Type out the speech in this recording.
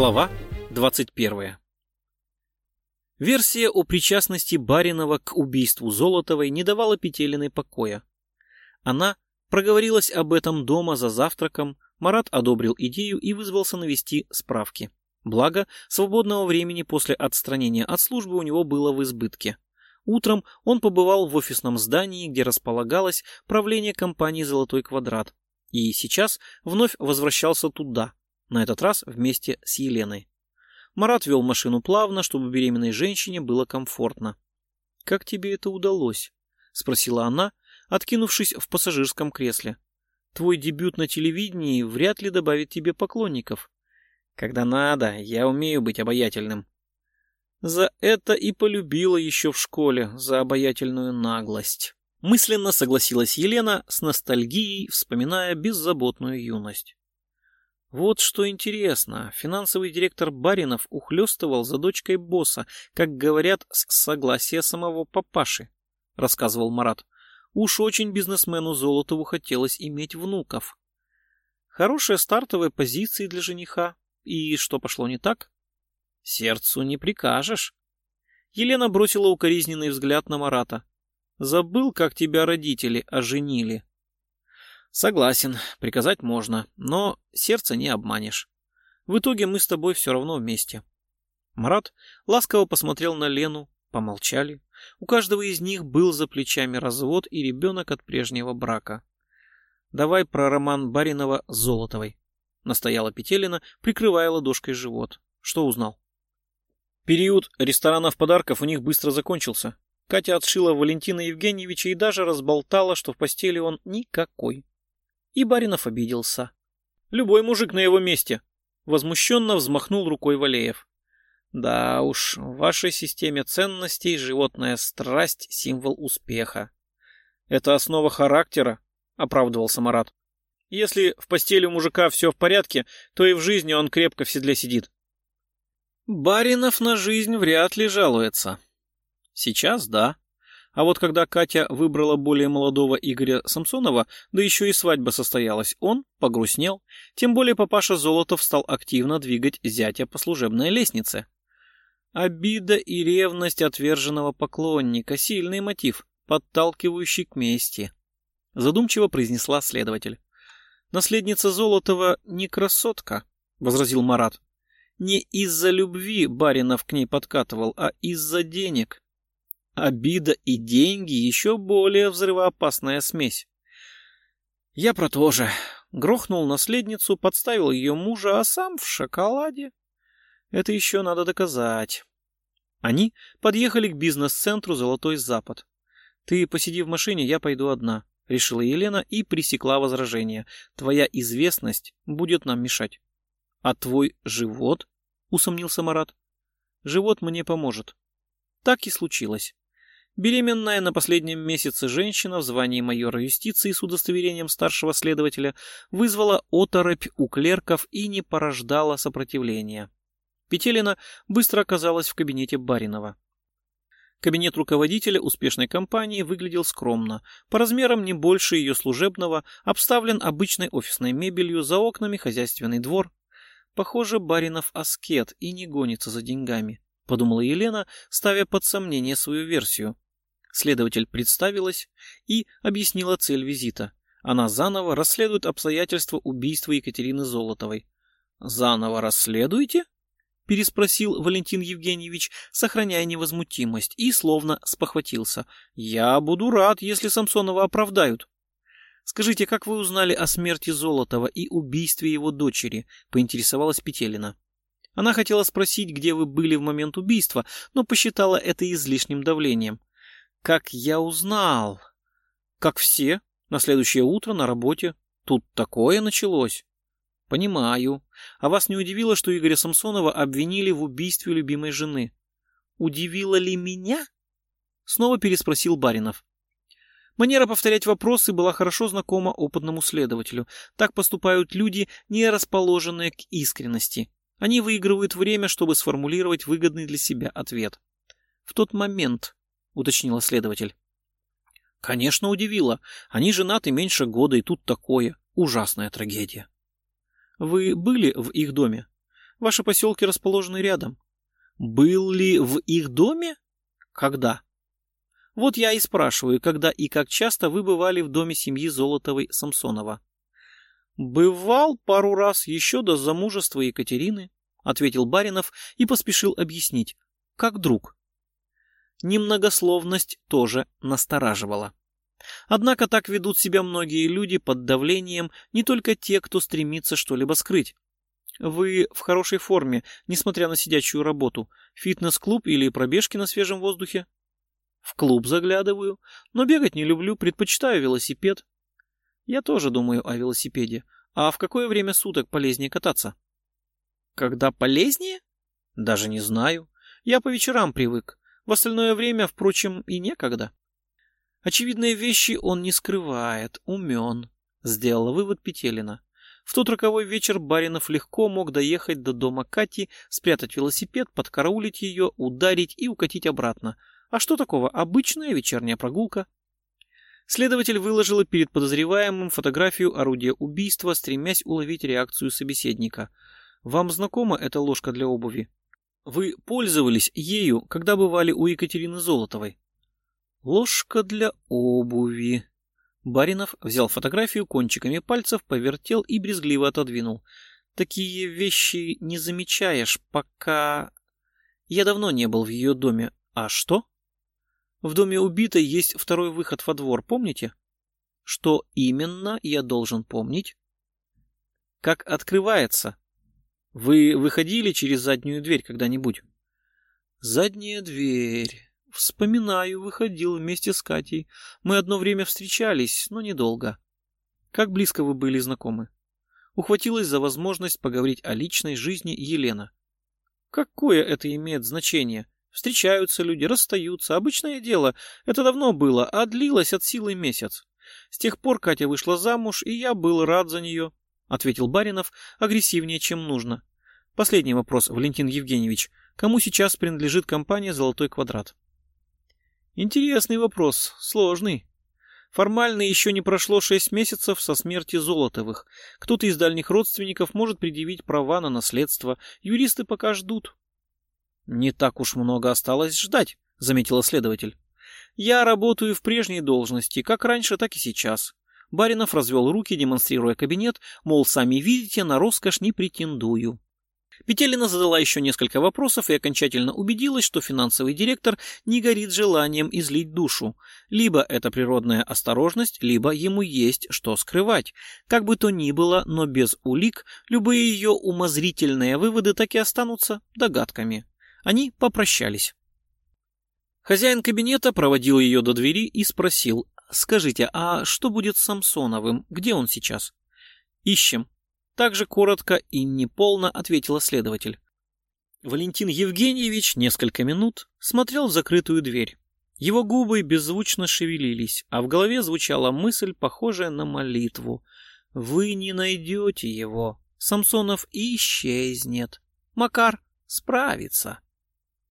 Глава 21 Версия о причастности Баринова к убийству Золотовой не давала Петелиной покоя. Она проговорилась об этом дома за завтраком, Марат одобрил идею и вызвался навести справки. Благо, свободного времени после отстранения от службы у него было в избытке. Утром он побывал в офисном здании, где располагалось правление компании «Золотой квадрат», и сейчас вновь возвращался туда, на этот раз вместе с Еленой. Марат вел машину плавно, чтобы беременной женщине было комфортно. «Как тебе это удалось?» — спросила она, откинувшись в пассажирском кресле. «Твой дебют на телевидении вряд ли добавит тебе поклонников». «Когда надо, я умею быть обаятельным». За это и полюбила еще в школе, за обаятельную наглость. Мысленно согласилась Елена с ностальгией, вспоминая беззаботную юность. Вот что интересно, финансовый директор Баринов ухлёстывал за дочкой босса, как говорят, с согласия самого папаши, рассказывал Марат. Уж очень бизнесмену Золотову хотелось иметь внуков. Хорошая стартовая позиция для жениха. И что пошло не так? Сердцу не прикажешь. Елена бросила укоризненный взгляд на Марата. Забыл, как тебя родители оженили. Согласен, приказать можно, но сердце не обманешь. В итоге мы с тобой все равно вместе. Марат ласково посмотрел на Лену, помолчали. У каждого из них был за плечами развод и ребенок от прежнего брака. Давай про роман Баринова с Золотовой. Настояла Петелина, прикрывая ладошкой живот. Что узнал? Период ресторанов подарков у них быстро закончился. Катя отшила Валентина Евгеньевича и даже разболтала, что в постели он никакой. И Баринов обиделся. Любой мужик на его месте. Возмущенно взмахнул рукой Валеев. Да уж, в вашей системе ценностей животная страсть — символ успеха. Это основа характера, оправдывался Марат. Если в постели у мужика все в порядке, то и в жизни он крепко в седле сидит. Баринов на жизнь вряд ли жалуется. Сейчас да. А вот когда Катя выбрала более молодого Игоря Самсонова, да еще и свадьба состоялась, он погрустнел. Тем более папаша Золотов стал активно двигать зятя по служебной лестнице. Обида и ревность отверженного поклонника — сильный мотив, подталкивающий к мести. Задумчиво произнесла следователь. «Наследница Золотова не красотка», — возразил Марат. «Не из-за любви Баринов к ней подкатывал, а из-за денег. Обида и деньги — еще более взрывоопасная смесь. Я про то же. Грохнул наследницу, подставил ее мужа, а сам в шоколаде. Это еще надо доказать. Они подъехали к бизнес-центру «Золотой Запад». «Ты посиди в машине, я пойду одна», — решила Елена и пресекла возражение. «Твоя известность будет нам мешать». «А твой живот?» — усомнился Марат. «Живот мне поможет». Так и случилось. Беременная на последнем месяце женщина в звании майора юстиции с удостоверением старшего следователя вызвала оторопь у клерков и не порождала сопротивления. Петелина быстро оказалась в кабинете Баринова. Кабинет руководителя успешной компании выглядел скромно, по размерам не больше ее служебного, обставлен обычной офисной мебелью, за окнами хозяйственный двор. Похоже, Баринов аскет и не гонится за деньгами подумала Елена, ставя под сомнение свою версию. Следователь представилась и объяснила цель визита. Она заново расследует обстоятельства убийства Екатерины Золотовой. «Заново расследуете?» — переспросил Валентин Евгеньевич, сохраняя невозмутимость, и словно спохватился. «Я буду рад, если Самсонова оправдают». «Скажите, как вы узнали о смерти Золотова и убийстве его дочери?» — поинтересовалась Петелина. Она хотела спросить, где вы были в момент убийства, но посчитала это излишним давлением. Как я узнал? Как все, на следующее утро на работе. Тут такое началось. Понимаю. А вас не удивило, что Игоря Самсонова обвинили в убийстве любимой жены? Удивило ли меня? Снова переспросил Баринов. Манера повторять вопросы была хорошо знакома опытному следователю. Так поступают люди, не расположенные к искренности. Они выигрывают время, чтобы сформулировать выгодный для себя ответ. В тот момент, уточнила следователь. Конечно, удивило. Они женаты меньше года, и тут такое. Ужасная трагедия. Вы были в их доме? Ваши поселки расположены рядом. Был ли в их доме? Когда? Вот я и спрашиваю, когда и как часто вы бывали в доме семьи Золотовой Самсонова. Бывал пару раз еще до замужества Екатерины, ответил Баринов и поспешил объяснить, как друг. Немногословность тоже настораживала. Однако так ведут себя многие люди под давлением, не только те, кто стремится что-либо скрыть. Вы в хорошей форме, несмотря на сидячую работу. Фитнес-клуб или пробежки на свежем воздухе? В клуб заглядываю, но бегать не люблю, предпочитаю велосипед. Я тоже думаю о велосипеде. А в какое время суток полезнее кататься? Когда полезнее? Даже не знаю. Я по вечерам привык. В остальное время, впрочем, и некогда. Очевидные вещи он не скрывает, умен, сделала вывод Петелина. В тот роковой вечер Баринов легко мог доехать до дома Кати, спрятать велосипед, подкараулить ее, ударить и укатить обратно. А что такого? Обычная вечерняя прогулка. Следователь выложила перед подозреваемым фотографию орудия убийства, стремясь уловить реакцию собеседника. «Вам знакома эта ложка для обуви? Вы пользовались ею, когда бывали у Екатерины Золотовой?» Ложка для обуви. Баринов взял фотографию кончиками пальцев, повертел и брезгливо отодвинул. Такие вещи не замечаешь, пока... Я давно не был в ее доме. А что? В доме убитой есть второй выход во двор, помните? Что именно я должен помнить? Как открывается? Вы выходили через заднюю дверь когда-нибудь? Задняя дверь... Вспоминаю, выходил вместе с Катей. Мы одно время встречались, но недолго. Как близко вы были знакомы? Ухватилась за возможность поговорить о личной жизни Елена. Какое это имеет значение? Встречаются люди, расстаются. Обычное дело. Это давно было, а длилось от силы месяц. С тех пор Катя вышла замуж, и я был рад за нее, — ответил Баринов агрессивнее, чем нужно. Последний вопрос, Валентин Евгеньевич. Кому сейчас принадлежит компания «Золотой квадрат»? Интересный вопрос, сложный. Формально еще не прошло шесть месяцев со смерти Золотовых. Кто-то из дальних родственников может предъявить права на наследство. Юристы пока ждут. Не так уж много осталось ждать, заметила следователь. Я работаю в прежней должности, как раньше, так и сейчас. Баринов развел руки, демонстрируя кабинет, мол, сами видите, на роскошь не претендую. Петелина задала еще несколько вопросов и окончательно убедилась, что финансовый директор не горит желанием излить душу. Либо это природная осторожность, либо ему есть что скрывать. Как бы то ни было, но без улик, любые ее умозрительные выводы так и останутся догадками. Они попрощались. Хозяин кабинета проводил ее до двери и спросил, «Скажите, а что будет с Самсоновым? Где он сейчас?» «Ищем», также коротко и неполно ответила следователь. Валентин Евгеньевич несколько минут смотрел в закрытую дверь. Его губы беззвучно шевелились, а в голове звучала мысль, похожая на молитву. «Вы не найдете его. Самсонов исчезнет. Макар справится».